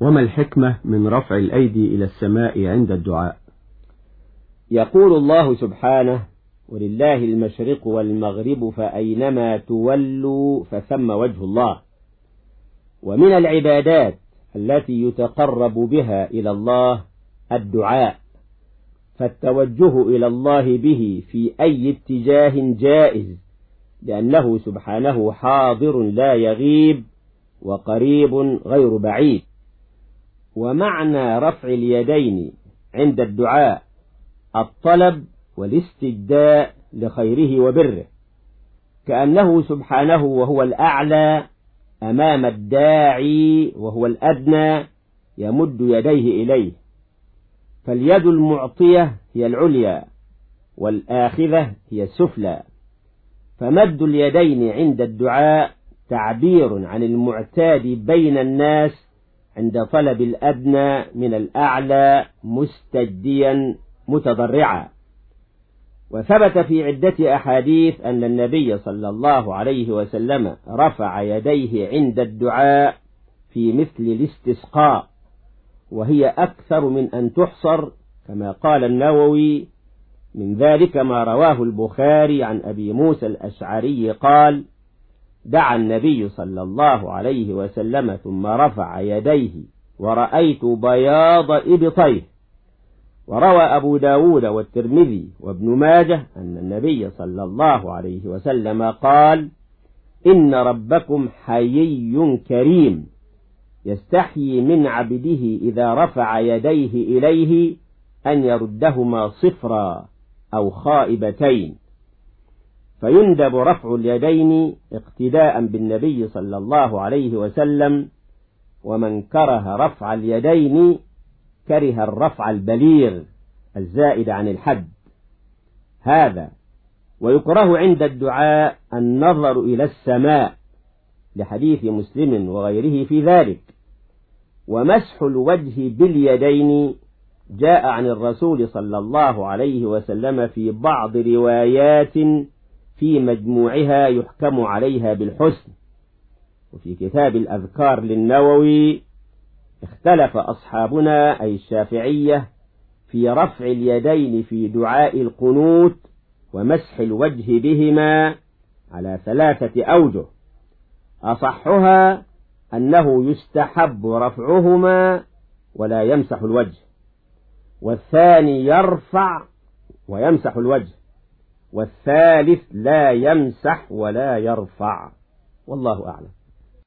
وما الحكمة من رفع الأيدي إلى السماء عند الدعاء؟ يقول الله سبحانه ولله المشرق والمغرب فأينما تولوا فثم وجه الله. ومن العبادات التي يتقرب بها إلى الله الدعاء فالتوجه إلى الله به في أي اتجاه جائز لأنه سبحانه حاضر لا يغيب وقريب غير بعيد. ومعنى رفع اليدين عند الدعاء الطلب والاستجداء لخيره وبره كأنه سبحانه وهو الأعلى أمام الداعي وهو الأدنى يمد يديه إليه. فاليد المعطية هي العليا والآخذة هي السفلى. فمد اليدين عند الدعاء تعبير عن المعتاد بين الناس عند طلب الأدنى من الأعلى مستجديا متضرعا. وثبت في عدة أحاديث أن النبي صلى الله عليه وسلم رفع يديه عند الدعاء في مثل الاستسقاء وهي أكثر من أن تحصر كما قال النووي. من ذلك ما رواه البخاري عن أبي موسى الأشعري قال دعا النبي صلى الله عليه وسلم ثم رفع يديه ورأيت بياض إبطيه. وروى أبو داود والترمذي وابن ماجه أن النبي صلى الله عليه وسلم قال إن ربكم حيي كريم يستحيي من عبده إذا رفع يديه إليه أن يردهما صفرا أو خائبتين. فيندب رفع اليدين اقتداء بالنبي صلى الله عليه وسلم ومن كره رفع اليدين كره الرفع البليغ الزائد عن الحد. هذا ويكره عند الدعاء النظر إلى السماء لحديث مسلم وغيره في ذلك. ومسح الوجه باليدين جاء عن الرسول صلى الله عليه وسلم في بعض روايات في مجموعها يحكم عليها بالحسن. وفي كتاب الأذكار للنووي اختلف أصحابنا أي الشافعية في رفع اليدين في دعاء القنوت ومسح الوجه بهما على ثلاثة أوجه. أصحها أنه يستحب رفعهما ولا يمسح الوجه والثاني يرفع ويمسح الوجه. والثالث لا يمسح ولا يرفع. والله أعلم.